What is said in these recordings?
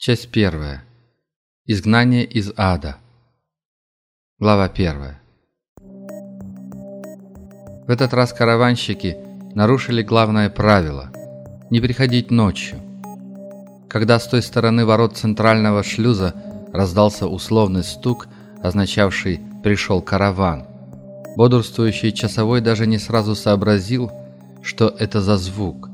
Часть первая. Изгнание из ада. Глава первая. В этот раз караванщики нарушили главное правило – не приходить ночью. Когда с той стороны ворот центрального шлюза раздался условный стук, означавший «пришел караван», бодрствующий часовой даже не сразу сообразил, что это за звук.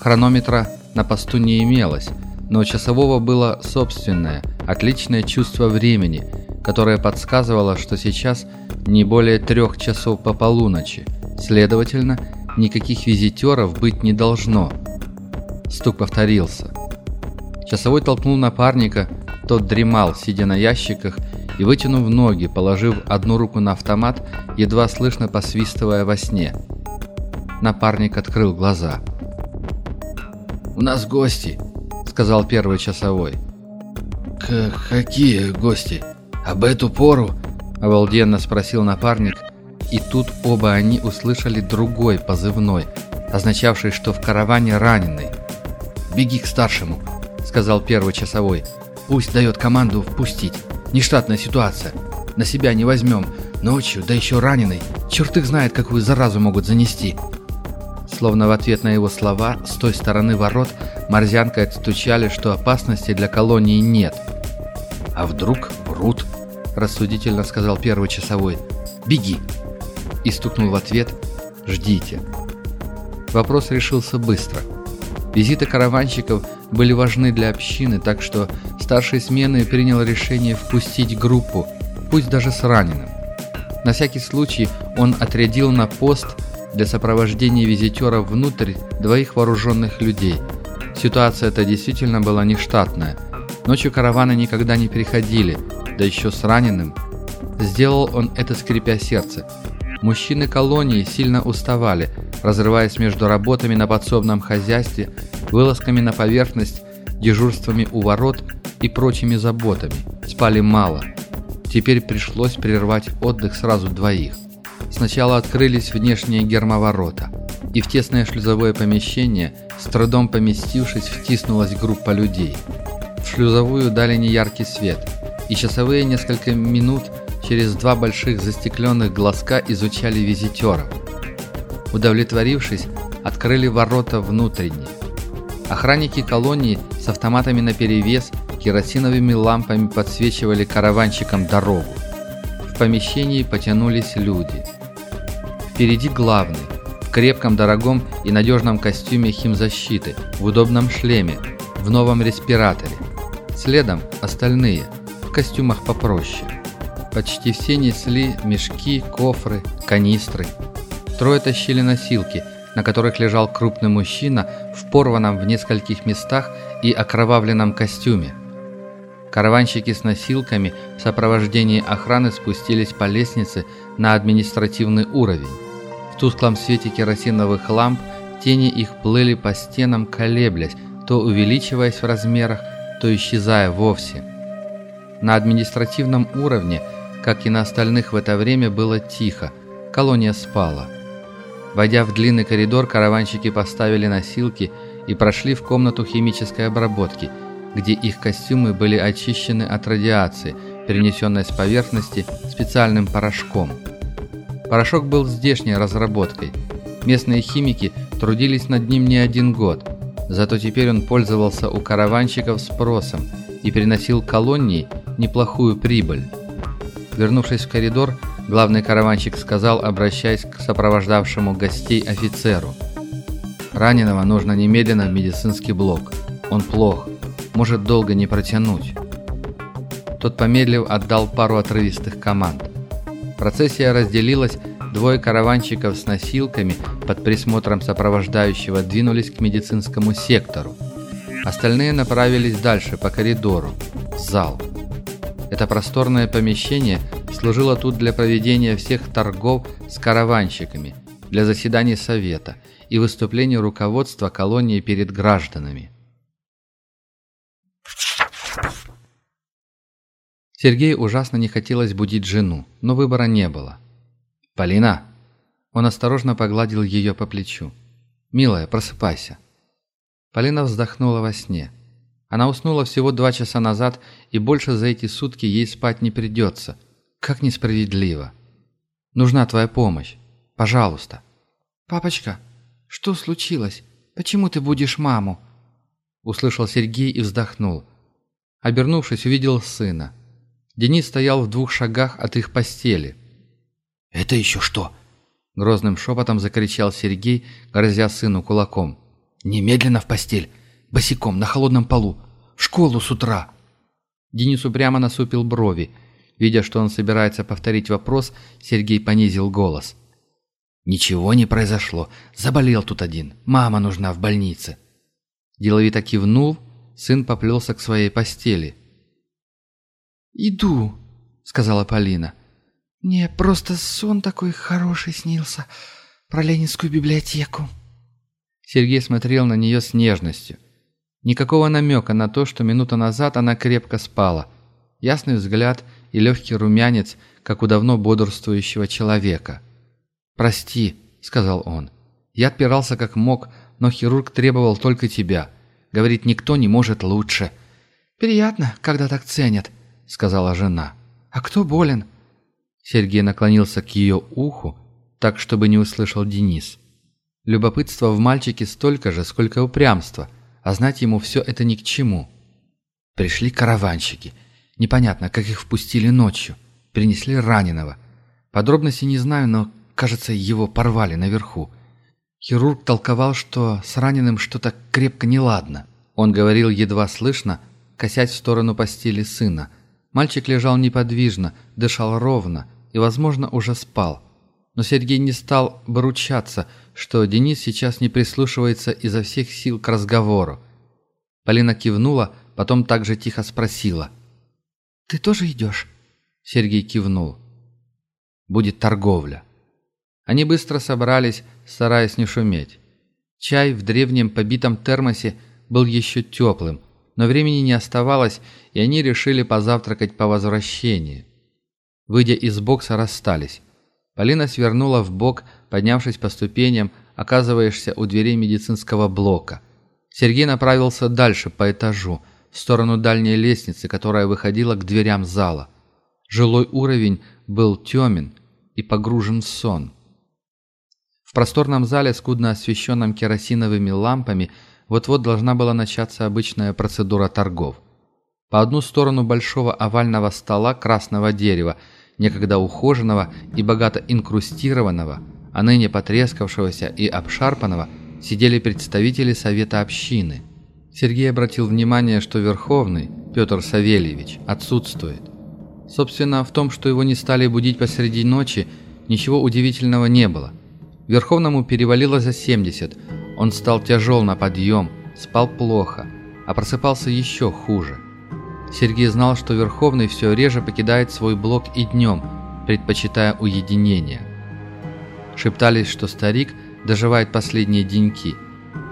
Хронометра на посту не имелось – но у часового было собственное, отличное чувство времени, которое подсказывало, что сейчас не более трех часов по полуночи. Следовательно, никаких визитеров быть не должно. Стук повторился. Часовой толкнул напарника, тот дремал, сидя на ящиках и вытянув ноги, положив одну руку на автомат, едва слышно посвистывая во сне. Напарник открыл глаза. «У нас гости!» Сказал первый часовой. К «Какие гости? Об эту пору?» – обалденно спросил напарник, и тут оба они услышали другой позывной, означавший, что в караване раненый. «Беги к старшему», – сказал первый часовой. «Пусть дает команду впустить. Нештатная ситуация. На себя не возьмем. Ночью, да еще раненый. Черт их знает, какую заразу могут занести». Словно в ответ на его слова, с той стороны ворот морзянкой отстучали, что опасности для колонии нет. «А вдруг врут?» – рассудительно сказал первый часовой. «Беги!» И стукнул в ответ «Ждите». Вопрос решился быстро. Визиты караванщиков были важны для общины, так что старший смены принял решение впустить группу, пусть даже с раненым. На всякий случай он отрядил на пост – для сопровождения визитеров внутрь двоих вооруженных людей. Ситуация эта действительно была нештатная. Ночью караваны никогда не переходили, да еще с раненым. Сделал он это скрипя сердце. Мужчины колонии сильно уставали, разрываясь между работами на подсобном хозяйстве, вылазками на поверхность, дежурствами у ворот и прочими заботами. Спали мало. Теперь пришлось прервать отдых сразу двоих. Сначала открылись внешние гермоворота, и в тесное шлюзовое помещение, с трудом поместившись, втиснулась группа людей. В шлюзовую дали неяркий свет, и часовые несколько минут через два больших застекленных глазка изучали визитеров. Удовлетворившись, открыли ворота внутренние. Охранники колонии с автоматами наперевес керосиновыми лампами подсвечивали караванщикам дорогу. В помещении потянулись люди – Впереди главный, в крепком, дорогом и надежном костюме химзащиты, в удобном шлеме, в новом респираторе. Следом остальные, в костюмах попроще. Почти все несли мешки, кофры, канистры. Трое тащили носилки, на которых лежал крупный мужчина в порванном в нескольких местах и окровавленном костюме. Караванщики с носилками в сопровождении охраны спустились по лестнице на административный уровень. В тусклом свете керосиновых ламп тени их плыли по стенам, колеблясь, то увеличиваясь в размерах, то исчезая вовсе. На административном уровне, как и на остальных в это время, было тихо, колония спала. Войдя в длинный коридор, караванщики поставили носилки и прошли в комнату химической обработки, где их костюмы были очищены от радиации, перенесенной с поверхности специальным порошком – Порошок был здешней разработкой. Местные химики трудились над ним не один год. Зато теперь он пользовался у караванщиков спросом и приносил колонии неплохую прибыль. Вернувшись в коридор, главный караванщик сказал, обращаясь к сопровождавшему гостей офицеру. «Раненого нужно немедленно в медицинский блок. Он плох, может долго не протянуть». Тот помедлив отдал пару отрывистых команд. Процессия разделилась, двое караванщиков с носилками под присмотром сопровождающего двинулись к медицинскому сектору. Остальные направились дальше по коридору, в зал. Это просторное помещение служило тут для проведения всех торгов с караванщиками, для заседаний совета и выступлений руководства колонии перед гражданами. Сергею ужасно не хотелось будить жену, но выбора не было. «Полина!» Он осторожно погладил ее по плечу. «Милая, просыпайся!» Полина вздохнула во сне. Она уснула всего два часа назад, и больше за эти сутки ей спать не придется. Как несправедливо. Нужна твоя помощь. Пожалуйста. «Папочка, что случилось? Почему ты будешь маму?» Услышал Сергей и вздохнул. Обернувшись, увидел сына. Денис стоял в двух шагах от их постели. «Это еще что?» Грозным шепотом закричал Сергей, грозя сыну кулаком. «Немедленно в постель! Босиком, на холодном полу! В школу с утра!» Денис упрямо насупил брови. Видя, что он собирается повторить вопрос, Сергей понизил голос. «Ничего не произошло. Заболел тут один. Мама нужна в больнице». Деловито кивнул, сын поплелся к своей постели. «Иду», — сказала Полина. «Мне просто сон такой хороший снился про Ленинскую библиотеку». Сергей смотрел на нее с нежностью. Никакого намека на то, что минуту назад она крепко спала. Ясный взгляд и легкий румянец, как у давно бодрствующего человека. «Прости», — сказал он. «Я отпирался как мог, но хирург требовал только тебя. Говорит, никто не может лучше». «Приятно, когда так ценят», — сказала жена. «А кто болен?» Сергей наклонился к ее уху, так, чтобы не услышал Денис. Любопытство в мальчике столько же, сколько упрямства, а знать ему все это ни к чему. Пришли караванщики. Непонятно, как их впустили ночью. Принесли раненого. Подробностей не знаю, но Кажется, его порвали наверху. Хирург толковал, что с раненым что-то крепко неладно. Он говорил едва слышно, косясь в сторону постели сына. Мальчик лежал неподвижно, дышал ровно и, возможно, уже спал. Но Сергей не стал боручаться, что Денис сейчас не прислушивается изо всех сил к разговору. Полина кивнула, потом также тихо спросила. «Ты тоже идешь?» Сергей кивнул. «Будет торговля». Они быстро собрались, стараясь не шуметь. Чай в древнем побитом термосе был еще теплым, но времени не оставалось, и они решили позавтракать по возвращении. Выйдя из бокса, расстались. Полина свернула в бок, поднявшись по ступеням, оказываешься у дверей медицинского блока. Сергей направился дальше по этажу, в сторону дальней лестницы, которая выходила к дверям зала. Жилой уровень был темен и погружен в сон. В просторном зале, скудно освещенном керосиновыми лампами, вот-вот должна была начаться обычная процедура торгов. По одну сторону большого овального стола красного дерева, некогда ухоженного и богато инкрустированного, а ныне потрескавшегося и обшарпанного, сидели представители Совета общины. Сергей обратил внимание, что Верховный, Петр Савельевич, отсутствует. Собственно, в том, что его не стали будить посреди ночи, ничего удивительного не было. Верховному перевалило за 70. Он стал тяжел на подъем, спал плохо, а просыпался еще хуже. Сергей знал, что Верховный все реже покидает свой блок и днем, предпочитая уединение. Шептались, что старик доживает последние деньки.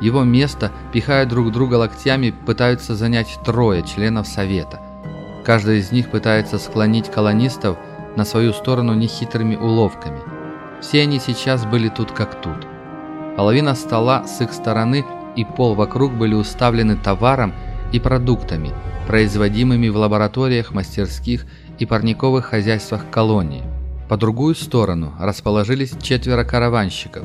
Его место, пихая друг друга локтями, пытаются занять трое членов Совета. Каждый из них пытается склонить колонистов на свою сторону нехитрыми уловками – все они сейчас были тут как тут. Половина стола с их стороны и пол вокруг были уставлены товаром и продуктами, производимыми в лабораториях, мастерских и парниковых хозяйствах колонии. По другую сторону расположились четверо караванщиков.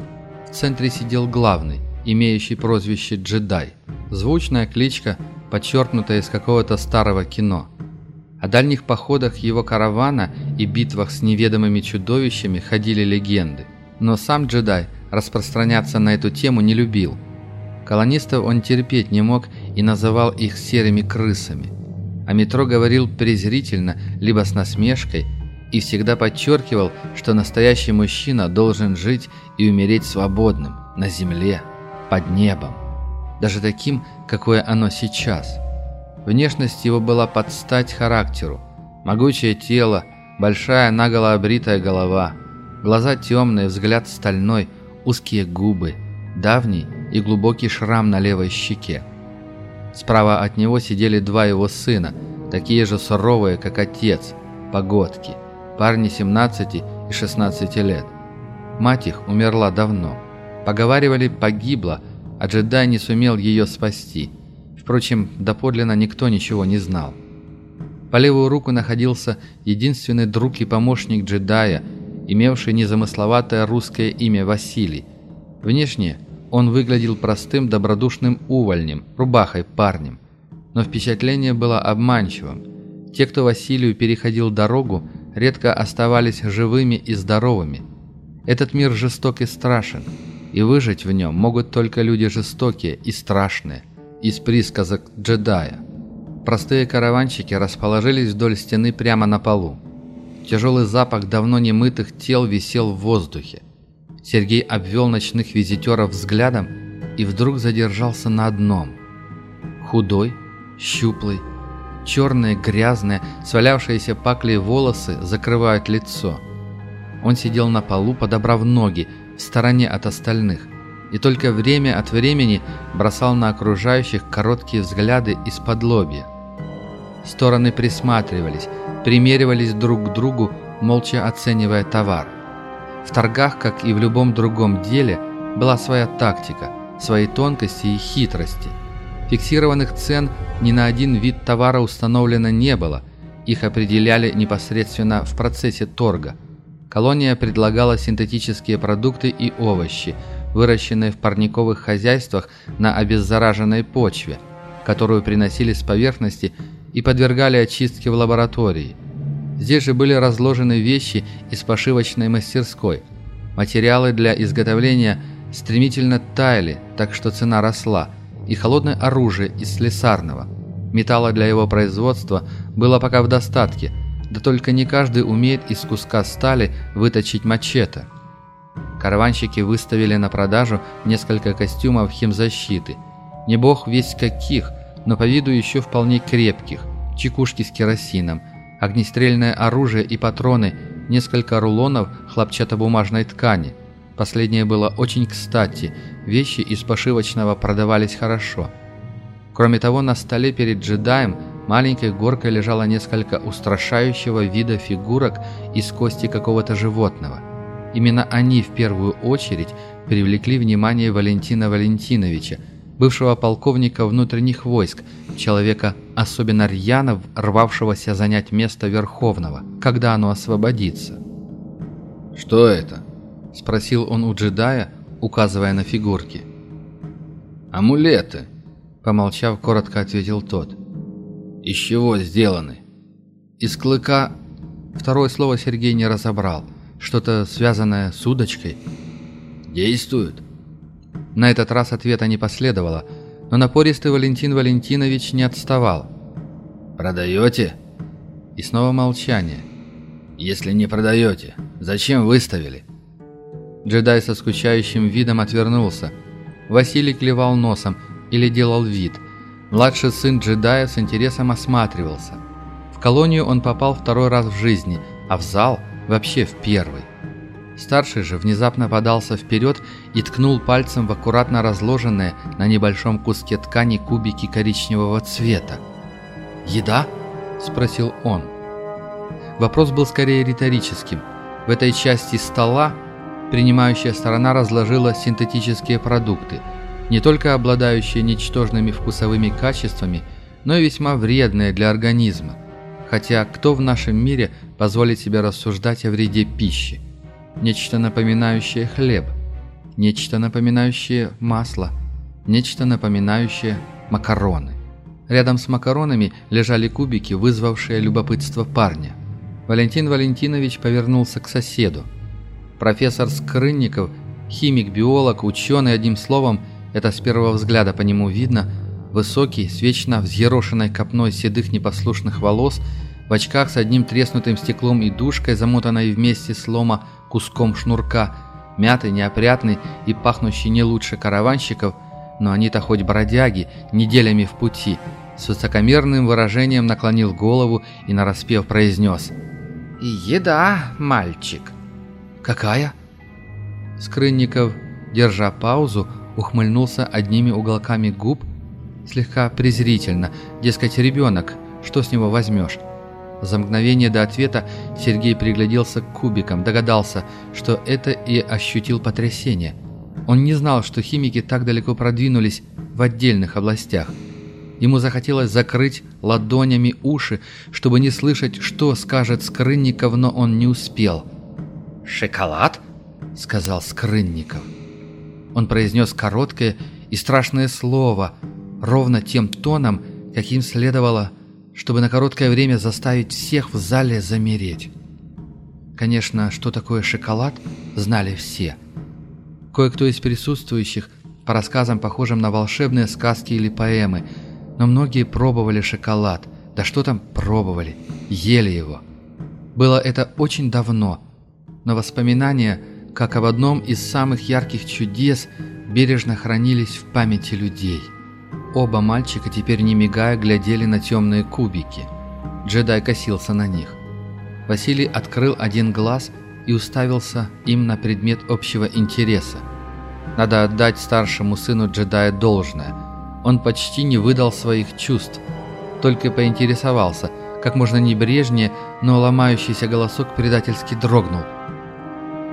В центре сидел главный, имеющий прозвище «Джедай». Звучная кличка, подчеркнутая из какого-то старого кино – о дальних походах его каравана и битвах с неведомыми чудовищами ходили легенды. Но сам джедай распространяться на эту тему не любил. Колонистов он терпеть не мог и называл их серыми крысами. А метро говорил презрительно, либо с насмешкой, и всегда подчеркивал, что настоящий мужчина должен жить и умереть свободным, на земле, под небом. Даже таким, какое оно сейчас – Внешность его была под стать характеру. Могучее тело, большая наголо обритая голова, глаза темные, взгляд стальной, узкие губы, давний и глубокий шрам на левой щеке. Справа от него сидели два его сына, такие же суровые, как отец, погодки, парни 17 и 16 лет. Мать их умерла давно. Поговаривали, погибла, а джедай не сумел ее спасти – Впрочем, доподлинно никто ничего не знал. По левую руку находился единственный друг и помощник джедая, имевший незамысловатое русское имя Василий. Внешне он выглядел простым добродушным увольнем, рубахой парнем. Но впечатление было обманчивым. Те, кто Василию переходил дорогу, редко оставались живыми и здоровыми. Этот мир жесток и страшен, и выжить в нем могут только люди жестокие и страшные, из присказок джедая. Простые караванщики расположились вдоль стены прямо на полу. Тяжелый запах давно немытых тел висел в воздухе. Сергей обвел ночных визитеров взглядом и вдруг задержался на одном. Худой, щуплый, черные, грязные, свалявшиеся паклей волосы закрывают лицо. Он сидел на полу, подобрав ноги, в стороне от остальных, и только время от времени бросал на окружающих короткие взгляды из-под лобья. Стороны присматривались, примеривались друг к другу, молча оценивая товар. В торгах, как и в любом другом деле, была своя тактика, свои тонкости и хитрости. Фиксированных цен ни на один вид товара установлено не было, их определяли непосредственно в процессе торга. Колония предлагала синтетические продукты и овощи, выращенные в парниковых хозяйствах на обеззараженной почве, которую приносили с поверхности и подвергали очистке в лаборатории. Здесь же были разложены вещи из пошивочной мастерской. Материалы для изготовления стремительно таяли, так что цена росла, и холодное оружие из слесарного. Металла для его производства было пока в достатке, да только не каждый умеет из куска стали выточить мачете. Караванщики выставили на продажу несколько костюмов химзащиты. Не бог весь каких – но по виду еще вполне крепких, чекушки с керосином, огнестрельное оружие и патроны, несколько рулонов хлопчатобумажной ткани. Последнее было очень кстати, вещи из пошивочного продавались хорошо. Кроме того, на столе перед джедаем маленькой горкой лежало несколько устрашающего вида фигурок из кости какого-то животного. Именно они в первую очередь привлекли внимание Валентина Валентиновича, бывшего полковника внутренних войск, человека особенно рьяно рвавшегося занять место Верховного, когда оно освободится. «Что это?» – спросил он у джедая, указывая на фигурки. «Амулеты», – помолчав, коротко ответил тот. «Из чего сделаны?» «Из клыка...» Второе слово Сергей не разобрал. Что-то связанное с удочкой. «Действуют?» На этот раз ответа не последовало, но напористый Валентин Валентинович не отставал. «Продаете?» И снова молчание. «Если не продаете, зачем выставили?» Джедай со скучающим видом отвернулся. Василий клевал носом или делал вид. Младший сын джедая с интересом осматривался. В колонию он попал второй раз в жизни, а в зал вообще в первый. Старший же внезапно подался вперед и ткнул пальцем в аккуратно разложенные на небольшом куске ткани кубики коричневого цвета. «Еда?» – спросил он. Вопрос был скорее риторическим. В этой части стола принимающая сторона разложила синтетические продукты, не только обладающие ничтожными вкусовыми качествами, но и весьма вредные для организма. Хотя кто в нашем мире позволит себе рассуждать о вреде пищи? Нечто напоминающее хлеб. Нечто напоминающее масло. Нечто напоминающее макароны. Рядом с макаронами лежали кубики, вызвавшие любопытство парня. Валентин Валентинович повернулся к соседу. Профессор Скрынников, химик-биолог, ученый, одним словом, это с первого взгляда по нему видно, высокий, с вечно взъерошенной копной седых непослушных волос, в очках с одним треснутым стеклом и душкой, замотанной вместе слома куском шнурка, мятый, неопрятный и пахнущий не лучше караванщиков, но они-то хоть бродяги, неделями в пути, с высокомерным выражением наклонил голову и нараспев произнес «Еда, мальчик». «Какая?» Скрынников, держа паузу, ухмыльнулся одними уголками губ, слегка презрительно, дескать, ребенок, что с него возьмешь? За мгновение до ответа Сергей пригляделся к кубикам, догадался, что это и ощутил потрясение. Он не знал, что химики так далеко продвинулись в отдельных областях. Ему захотелось закрыть ладонями уши, чтобы не слышать, что скажет Скрынников, но он не успел. «Шоколад?» — сказал Скрынников. Он произнес короткое и страшное слово, ровно тем тоном, каким следовало, чтобы на короткое время заставить всех в зале замереть. Конечно, что такое шоколад, знали все. Кое-кто из присутствующих, по рассказам, похожим на волшебные сказки или поэмы, но многие пробовали шоколад. Да что там пробовали? Ели его. Было это очень давно, но воспоминания, как об одном из самых ярких чудес, бережно хранились в памяти людей. Оба мальчика теперь не мигая глядели на темные кубики. Джедай косился на них. Василий открыл один глаз и уставился им на предмет общего интереса. Надо отдать старшему сыну джедая должное. Он почти не выдал своих чувств, только поинтересовался, как можно небрежнее, но ломающийся голосок предательски дрогнул.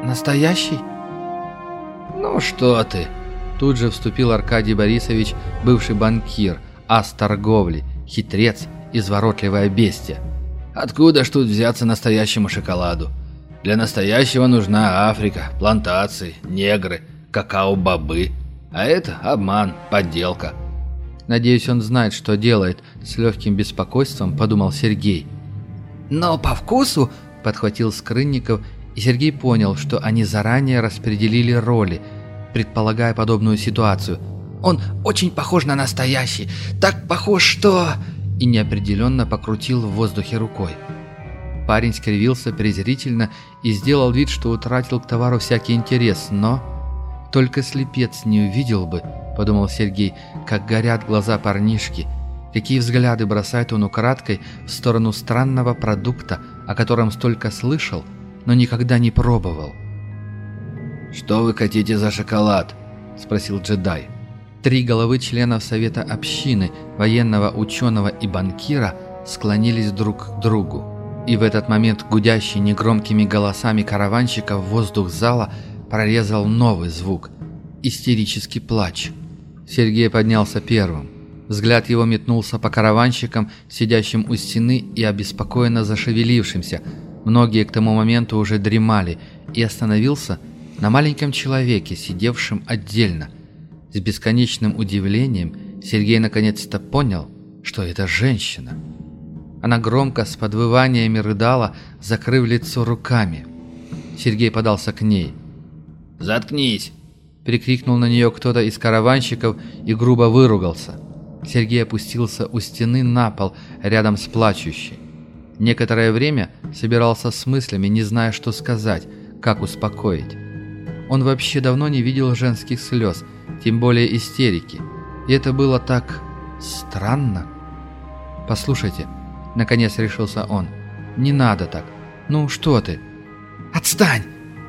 «Настоящий?» «Ну что ты!» Тут же вступил Аркадий Борисович, бывший банкир, ас торговли, хитрец, изворотливое бестия. Откуда ж тут взяться настоящему шоколаду? Для настоящего нужна Африка, плантации, негры, какао-бобы. А это обман, подделка. Надеюсь, он знает, что делает, с легким беспокойством подумал Сергей. Но по вкусу, подхватил Скрынников, и Сергей понял, что они заранее распределили роли, предполагая подобную ситуацию. Он очень похож на настоящий, так похож, что и неопределенно покрутил в воздухе рукой. Парень скривился презрительно и сделал вид, что утратил к товару всякий интерес, но... «Только слепец не увидел бы», — подумал Сергей, — «как горят глаза парнишки, какие взгляды бросает он украдкой в сторону странного продукта, о котором столько слышал, но никогда не пробовал». «Что вы хотите за шоколад?» — спросил джедай. Три головы членов Совета общины, военного ученого и банкира склонились друг к другу. И в этот момент гудящий негромкими голосами караванщиков воздух зала прорезал новый звук – истерический плач. Сергей поднялся первым. Взгляд его метнулся по караванщикам, сидящим у стены и обеспокоенно зашевелившимся. Многие к тому моменту уже дремали, и остановился на маленьком человеке, сидевшем отдельно – с бесконечным удивлением Сергей наконец-то понял, что это женщина. Она громко с подвываниями рыдала, закрыв лицо руками. Сергей подался к ней. «Заткнись!» – прикрикнул на нее кто-то из караванщиков и грубо выругался. Сергей опустился у стены на пол рядом с плачущей. Некоторое время собирался с мыслями, не зная, что сказать, как успокоить. Он вообще давно не видел женских слез – тем более истерики. И это было так странно. «Послушайте», — наконец решился он, — «не надо так. Ну что ты?» «Отстань!»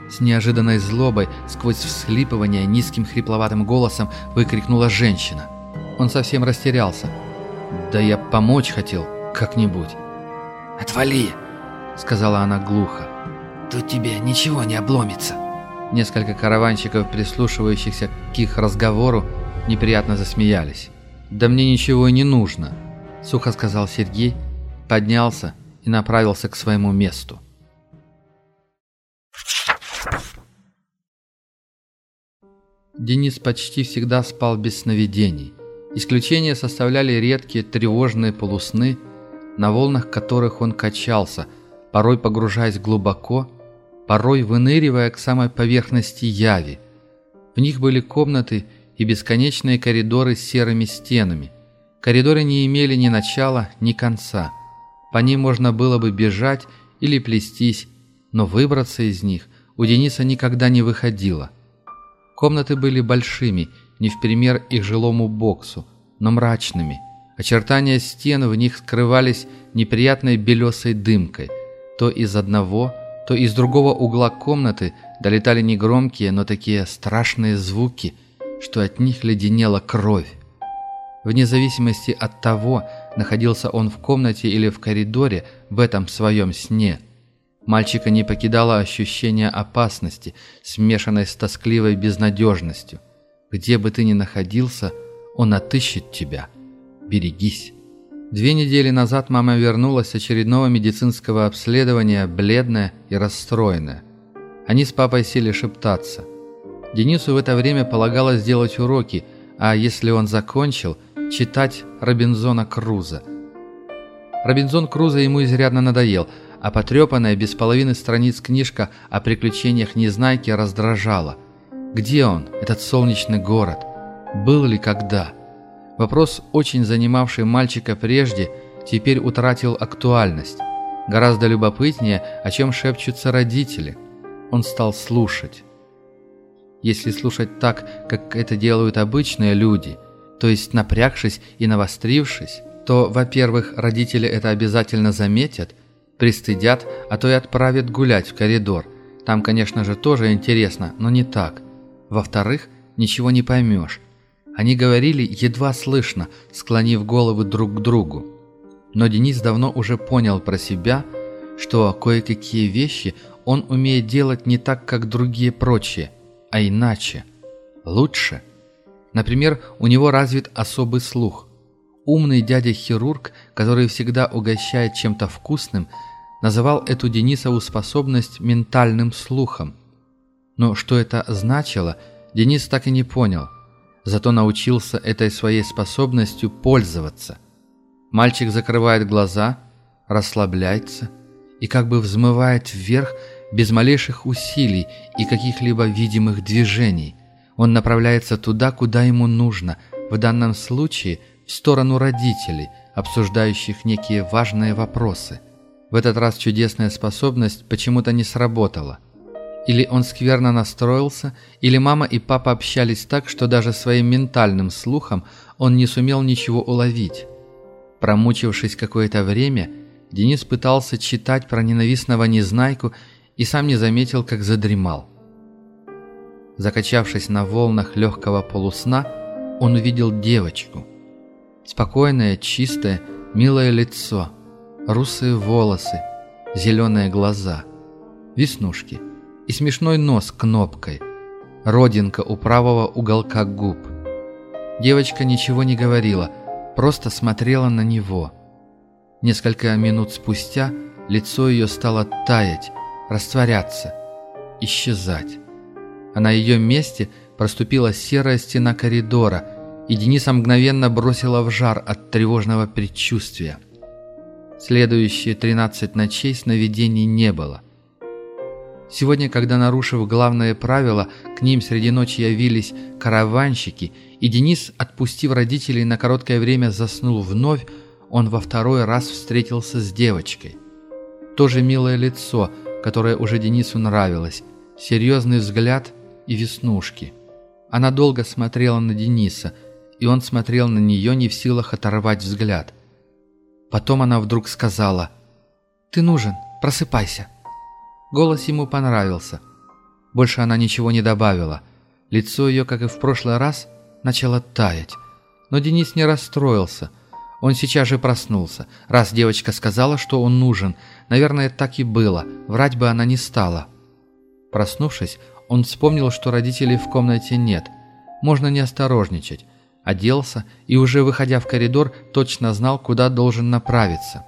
С неожиданной злобой, сквозь всхлипывание, низким хрипловатым голосом выкрикнула женщина. Он совсем растерялся. «Да я помочь хотел, как-нибудь». «Отвали!» — сказала она глухо. «Тут тебе ничего не обломится». Несколько караванщиков, прислушивающихся к их разговору, неприятно засмеялись. «Да мне ничего и не нужно», — сухо сказал Сергей, поднялся и направился к своему месту. Денис почти всегда спал без сновидений. Исключение составляли редкие тревожные полусны, на волнах которых он качался, порой погружаясь глубоко порой выныривая к самой поверхности яви. В них были комнаты и бесконечные коридоры с серыми стенами. Коридоры не имели ни начала, ни конца. По ним можно было бы бежать или плестись, но выбраться из них у Дениса никогда не выходило. Комнаты были большими, не в пример их жилому боксу, но мрачными. Очертания стен в них скрывались неприятной белесой дымкой, то из одного, то из другого угла комнаты долетали негромкие, но такие страшные звуки, что от них леденела кровь. Вне зависимости от того, находился он в комнате или в коридоре в этом своем сне, мальчика не покидало ощущение опасности, смешанной с тоскливой безнадежностью. Где бы ты ни находился, он отыщет тебя. берегись. Две недели назад мама вернулась с очередного медицинского обследования, бледная и расстроенная. Они с папой сели шептаться. Денису в это время полагалось делать уроки, а если он закончил, читать Робинзона Круза. Робинзон Круза ему изрядно надоел, а потрепанная без половины страниц книжка о приключениях Незнайки раздражала. Где он, этот солнечный город? Был ли когда? Вопрос, очень занимавший мальчика прежде, теперь утратил актуальность. Гораздо любопытнее, о чем шепчутся родители. Он стал слушать. Если слушать так, как это делают обычные люди, то есть напрягшись и навострившись, то, во-первых, родители это обязательно заметят, пристыдят, а то и отправят гулять в коридор. Там, конечно же, тоже интересно, но не так. Во-вторых, ничего не поймешь. Они говорили едва слышно, склонив головы друг к другу. Но Денис давно уже понял про себя, что кое-какие вещи он умеет делать не так, как другие прочие, а иначе, лучше. Например, у него развит особый слух. Умный дядя-хирург, который всегда угощает чем-то вкусным, называл эту Денисову способность ментальным слухом. Но что это значило, Денис так и не понял – зато научился этой своей способностью пользоваться. Мальчик закрывает глаза, расслабляется и как бы взмывает вверх без малейших усилий и каких-либо видимых движений. Он направляется туда, куда ему нужно, в данном случае в сторону родителей, обсуждающих некие важные вопросы. В этот раз чудесная способность почему-то не сработала – или он скверно настроился, или мама и папа общались так, что даже своим ментальным слухом он не сумел ничего уловить. Промучившись какое-то время, Денис пытался читать про ненавистного Незнайку и сам не заметил, как задремал. Закачавшись на волнах легкого полусна, он увидел девочку. Спокойное, чистое, милое лицо, русые волосы, зеленые глаза, веснушки – и смешной нос кнопкой, родинка у правого уголка губ. Девочка ничего не говорила, просто смотрела на него. Несколько минут спустя лицо ее стало таять, растворяться, исчезать. А на ее месте проступила серая стена коридора, и Дениса мгновенно бросила в жар от тревожного предчувствия. Следующие 13 ночей сновидений не было – Сегодня, когда, нарушив главное правило, к ним среди ночи явились караванщики, и Денис, отпустив родителей на короткое время, заснул вновь, он во второй раз встретился с девочкой. Тоже милое лицо, которое уже Денису нравилось, серьезный взгляд и веснушки. Она долго смотрела на Дениса, и он смотрел на нее не в силах оторвать взгляд. Потом она вдруг сказала «Ты нужен, просыпайся». Голос ему понравился. Больше она ничего не добавила. Лицо ее, как и в прошлый раз, начало таять. Но Денис не расстроился. Он сейчас же проснулся. Раз девочка сказала, что он нужен, наверное, так и было. Врать бы она не стала. Проснувшись, он вспомнил, что родителей в комнате нет. Можно не осторожничать. Оделся и, уже выходя в коридор, точно знал, куда должен направиться.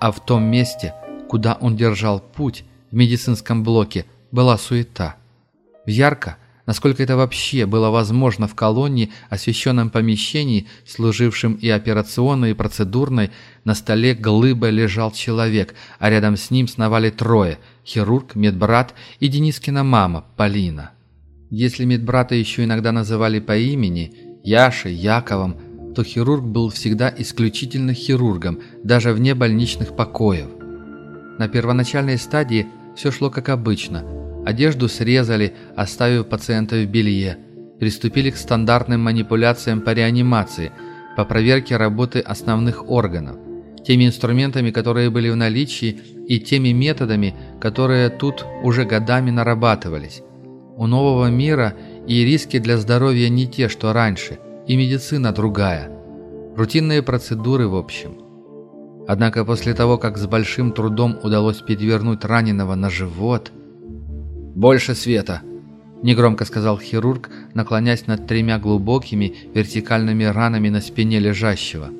А в том месте, куда он держал путь, в медицинском блоке была суета. В ярко, насколько это вообще было возможно в колонии, освещенном помещении, служившем и операционной, и процедурной, на столе глыбой лежал человек, а рядом с ним сновали трое – хирург, медбрат и Денискина мама, Полина. Если медбрата еще иногда называли по имени – Яшей, Яковом – то хирург был всегда исключительно хирургом, даже вне больничных покоев. На первоначальной стадии все шло как обычно. Одежду срезали, оставив пациента в белье. Приступили к стандартным манипуляциям по реанимации, по проверке работы основных органов. Теми инструментами, которые были в наличии, и теми методами, которые тут уже годами нарабатывались. У нового мира и риски для здоровья не те, что раньше, и медицина другая. Рутинные процедуры в общем – Однако после того, как с большим трудом удалось перевернуть раненого на живот... «Больше света!» — негромко сказал хирург, наклонясь над тремя глубокими вертикальными ранами на спине лежащего.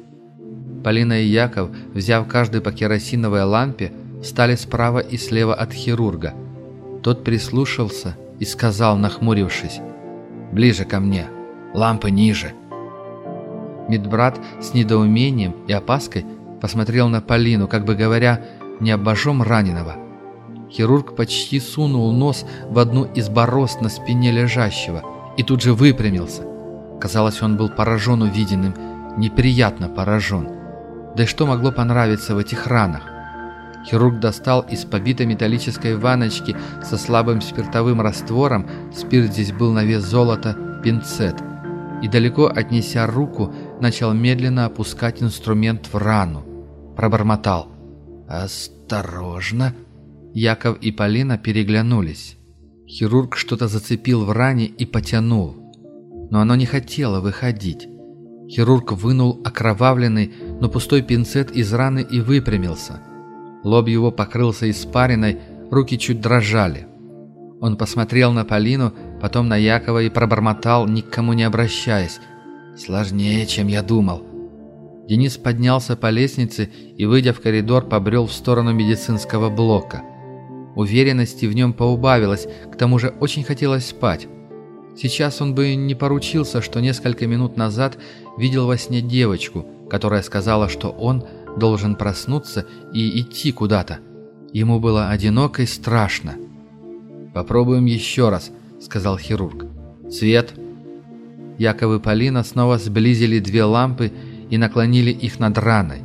Полина и Яков, взяв каждый по керосиновой лампе, встали справа и слева от хирурга. Тот прислушался и сказал, нахмурившись, «Ближе ко мне, лампы ниже». Медбрат с недоумением и опаской посмотрел на Полину, как бы говоря, не обожжем раненого. Хирург почти сунул нос в одну из борозд на спине лежащего и тут же выпрямился. Казалось, он был поражен увиденным, неприятно поражен. Да и что могло понравиться в этих ранах? Хирург достал из побитой металлической ваночки со слабым спиртовым раствором, спирт здесь был на вес золота, пинцет, и далеко отнеся руку, начал медленно опускать инструмент в рану. Пробормотал. «Осторожно!» Яков и Полина переглянулись. Хирург что-то зацепил в ране и потянул. Но оно не хотело выходить. Хирург вынул окровавленный, но пустой пинцет из раны и выпрямился. Лоб его покрылся испариной, руки чуть дрожали. Он посмотрел на Полину, потом на Якова и пробормотал, никому не обращаясь. «Сложнее, чем я думал». Денис поднялся по лестнице и, выйдя в коридор, побрел в сторону медицинского блока. Уверенности в нем поубавилось, к тому же очень хотелось спать. Сейчас он бы не поручился, что несколько минут назад видел во сне девочку, которая сказала, что он должен проснуться и идти куда-то. Ему было одиноко и страшно. «Попробуем еще раз», — сказал хирург. «Свет». Яков и Полина снова сблизили две лампы и наклонили их над раной.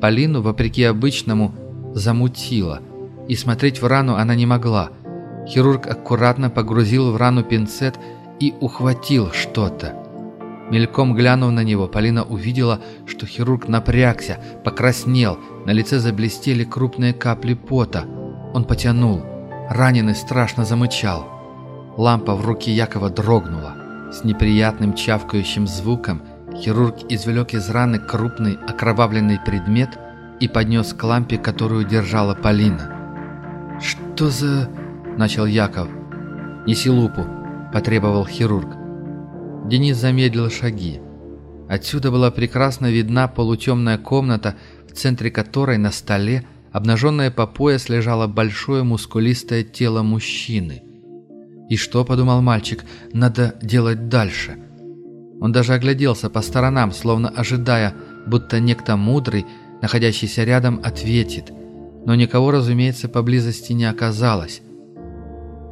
Полину, вопреки обычному, замутило, и смотреть в рану она не могла. Хирург аккуратно погрузил в рану пинцет и ухватил что-то. Мельком глянув на него, Полина увидела, что хирург напрягся, покраснел, на лице заблестели крупные капли пота. Он потянул. Раненый страшно замычал. Лампа в руке Якова дрогнула. С неприятным чавкающим звуком хирург извлек из раны крупный окровавленный предмет и поднес к лампе, которую держала Полина. «Что за...» – начал Яков. «Неси лупу», – потребовал хирург. Денис замедлил шаги. Отсюда была прекрасно видна полутемная комната, в центре которой на столе – Обнаженное по пояс лежало большое мускулистое тело мужчины. «И что?» – подумал мальчик. «Надо делать дальше». Он даже огляделся по сторонам, словно ожидая, будто некто мудрый, находящийся рядом, ответит. Но никого, разумеется, поблизости не оказалось.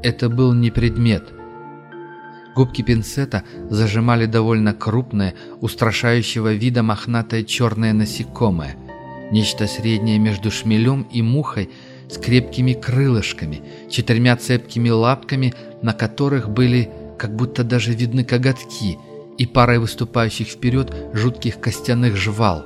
Это был не предмет. Губки пинцета зажимали довольно крупное, устрашающего вида мохнатое черное насекомое – Нечто среднее между шмелем и мухой с крепкими крылышками, четырьмя цепкими лапками, на которых были как будто даже видны коготки, и парой выступающих вперед жутких костяных жвал.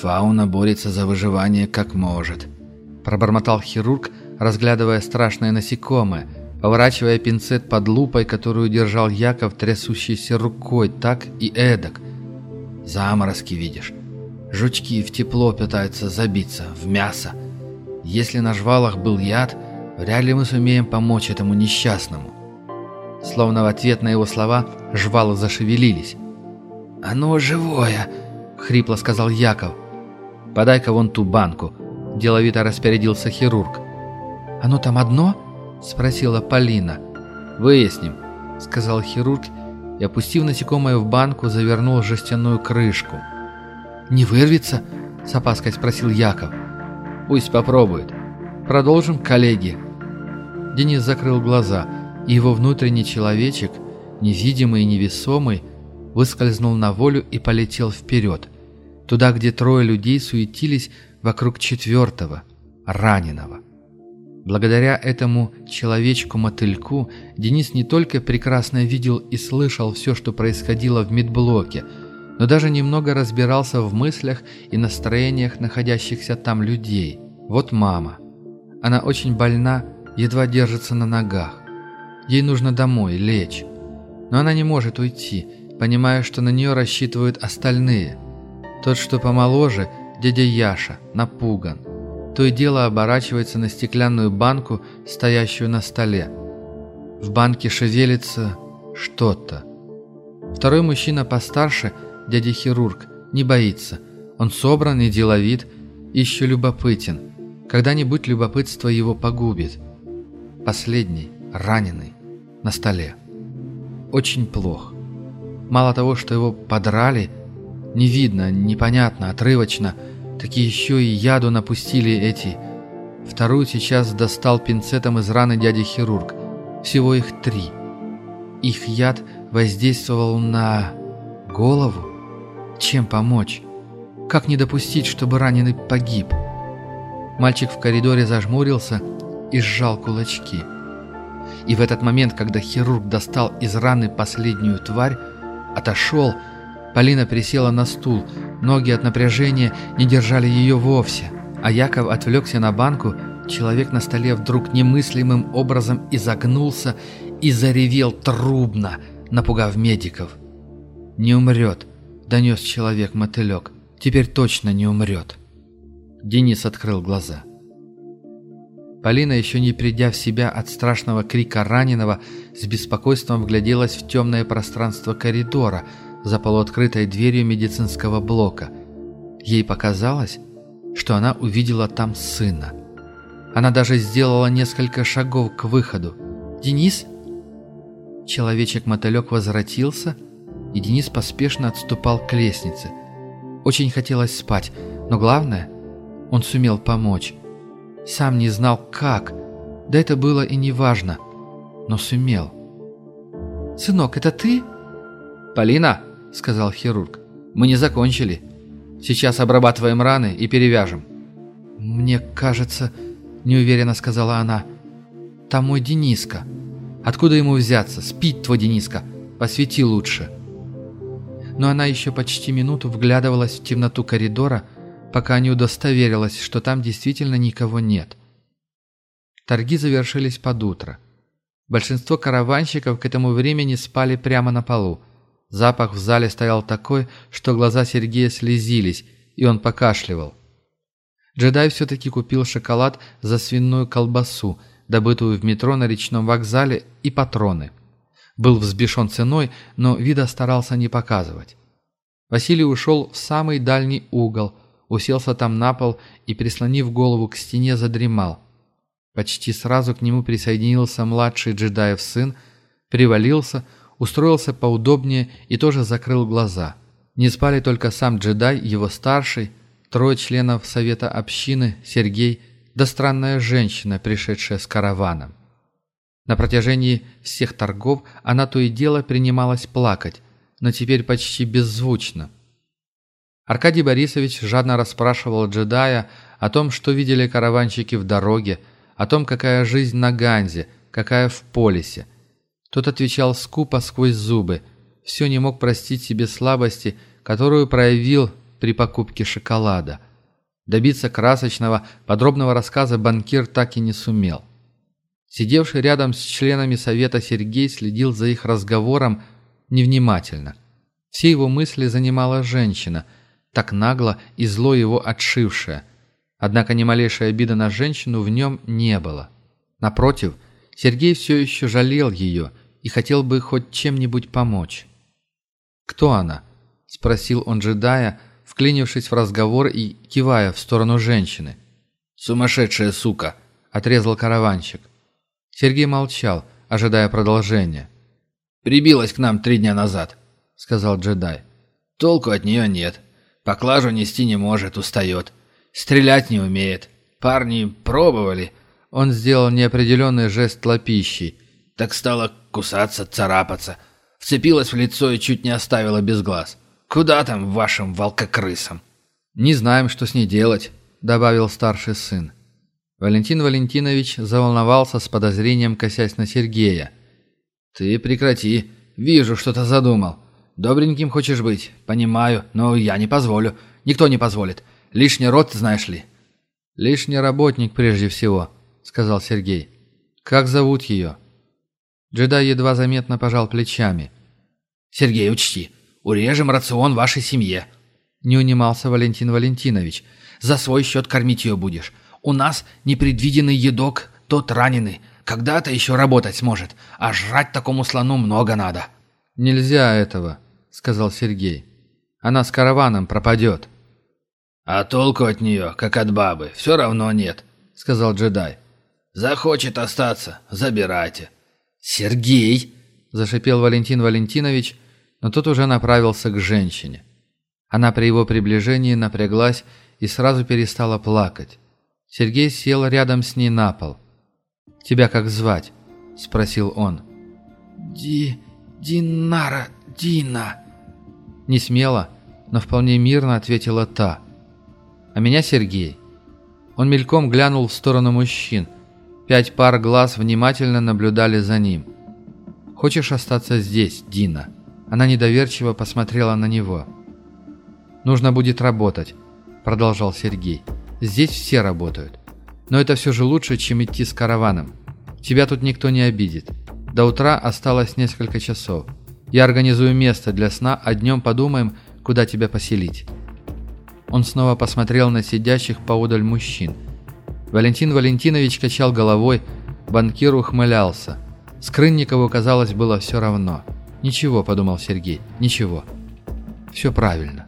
«Фауна борется за выживание как может», – пробормотал хирург, разглядывая страшное насекомое, поворачивая пинцет под лупой, которую держал Яков трясущейся рукой, так и эдак. «Заморозки видишь». Жучки в тепло пытаются забиться, в мясо. Если на жвалах был яд, вряд ли мы сумеем помочь этому несчастному. Словно в ответ на его слова жвалы зашевелились. «Оно живое!» — хрипло сказал Яков. «Подай-ка вон ту банку», — деловито распорядился хирург. «Оно там одно?» — спросила Полина. «Выясним», — сказал хирург и, опустив насекомое в банку, завернул жестяную крышку. «Не вырвется?» – с опаской спросил Яков. «Пусть попробует. Продолжим, коллеги». Денис закрыл глаза, его внутренний человечек, невидимый и невесомый, выскользнул на волю и полетел вперед, туда, где трое людей суетились вокруг четвертого, раненого. Благодаря этому человечку-мотыльку Денис не только прекрасно видел и слышал все, что происходило в медблоке – но даже немного разбирался в мыслях и настроениях находящихся там людей. Вот мама. Она очень больна, едва держится на ногах. Ей нужно домой, лечь. Но она не может уйти, понимая, что на нее рассчитывают остальные. Тот, что помоложе, дядя Яша, напуган. То и дело оборачивается на стеклянную банку, стоящую на столе. В банке шевелится что-то. Второй мужчина постарше, дядя хирург, не боится. Он собран и деловит, еще любопытен. Когда-нибудь любопытство его погубит. Последний, раненый, на столе. Очень плохо. Мало того, что его подрали, не видно, непонятно, отрывочно, так еще и яду напустили эти. Вторую сейчас достал пинцетом из раны дяди хирург. Всего их три. Их яд воздействовал на голову. Чем помочь? Как не допустить, чтобы раненый погиб? Мальчик в коридоре зажмурился и сжал кулачки. И в этот момент, когда хирург достал из раны последнюю тварь, отошел, Полина присела на стул, ноги от напряжения не держали ее вовсе, а Яков отвлекся на банку, человек на столе вдруг немыслимым образом изогнулся и заревел трубно, напугав медиков. «Не умрет», — донес человек-мотылек, — «теперь точно не умрет». Денис открыл глаза. Полина, еще не придя в себя от страшного крика раненого, с беспокойством вгляделась в темное пространство коридора за полуоткрытой дверью медицинского блока. Ей показалось, что она увидела там сына. Она даже сделала несколько шагов к выходу. «Денис?» Человечек-мотылек возвратился, и Денис поспешно отступал к лестнице. Очень хотелось спать, но главное, он сумел помочь. Сам не знал, как. Да это было и не важно. Но сумел. «Сынок, это ты?» «Полина», — сказал хирург, — «мы не закончили. Сейчас обрабатываем раны и перевяжем». «Мне кажется...» — неуверенно сказала она. «Там мой Дениска. Откуда ему взяться? Спить твой Дениска. Посвети лучше». Но она еще почти минуту вглядывалась в темноту коридора, — пока не удостоверилась, что там действительно никого нет. Торги завершились под утро. Большинство караванщиков к этому времени спали прямо на полу. Запах в зале стоял такой, что глаза Сергея слезились, и он покашливал. Джедай все-таки купил шоколад за свиную колбасу, добытую в метро на речном вокзале, и патроны. Был взбешен ценой, но вида старался не показывать. Василий ушел в самый дальний угол, уселся там на пол и, прислонив голову к стене, задремал. Почти сразу к нему присоединился младший джедаев сын, привалился, устроился поудобнее и тоже закрыл глаза. Не спали только сам джедай, его старший, трое членов совета общины, Сергей, да странная женщина, пришедшая с караваном. На протяжении всех торгов она то и дело принималась плакать, но теперь почти беззвучно – Аркадий Борисович жадно расспрашивал джедая о том, что видели караванщики в дороге, о том, какая жизнь на Ганзе, какая в полисе. Тот отвечал скупо сквозь зубы, все не мог простить себе слабости, которую проявил при покупке шоколада. Добиться красочного, подробного рассказа банкир так и не сумел. Сидевший рядом с членами совета Сергей следил за их разговором невнимательно. Все его мысли занимала женщина – так нагло и зло его отшившая. Однако ни малейшей обиды на женщину в нем не было. Напротив, Сергей все еще жалел ее и хотел бы хоть чем-нибудь помочь. «Кто она?» – спросил он джедая, вклинившись в разговор и кивая в сторону женщины. «Сумасшедшая сука!» – отрезал караванщик. Сергей молчал, ожидая продолжения. «Прибилась к нам три дня назад», — сказал джедай. «Толку от нее нет. Поклажу нести не может, устает. Стрелять не умеет. Парни пробовали. Он сделал неопределенный жест лопищей. Так стало кусаться, царапаться. Вцепилась в лицо и чуть не оставила без глаз. Куда там вашим волкокрысам? «Не знаем, что с ней делать», — добавил старший сын. Валентин Валентинович заволновался с подозрением, косясь на Сергея. «Ты прекрати. Вижу, что-то задумал. Добреньким хочешь быть, понимаю, но я не позволю. Никто не позволит. Лишний род, знаешь ли». «Лишний работник прежде всего», — сказал Сергей. «Как зовут ее?» Джедай едва заметно пожал плечами. «Сергей, учти, урежем рацион вашей семье», — не унимался Валентин Валентинович. «За свой счет кормить ее будешь. У нас непредвиденный едок, тот раненый. Когда-то еще работать сможет, а жрать такому слону много надо». «Нельзя этого», — сказал Сергей. «Она с караваном пропадет». «А толку от нее, как от бабы, все равно нет», — сказал джедай. «Захочет остаться, забирайте». «Сергей!» – зашипел Валентин Валентинович, но тот уже направился к женщине. Она при его приближении напряглась и сразу перестала плакать. Сергей сел рядом с ней на пол. «Тебя как звать?» – спросил он. «Ди... Динара... Дина...» Не смело, но вполне мирно ответила та. «А меня Сергей». Он мельком глянул в сторону мужчин. Пять пар глаз внимательно наблюдали за ним. «Хочешь остаться здесь, Дина?» Она недоверчиво посмотрела на него. «Нужно будет работать», – продолжал Сергей. «Здесь все работают. Но это все же лучше, чем идти с караваном. Тебя тут никто не обидит. До утра осталось несколько часов. Я организую место для сна, а днем подумаем, куда тебя поселить». Он снова посмотрел на сидящих поодаль мужчин. Валентин Валентинович качал головой, банкир ухмылялся. Скрынникову, казалось, было все равно. «Ничего», — подумал Сергей, — «ничего. Все правильно».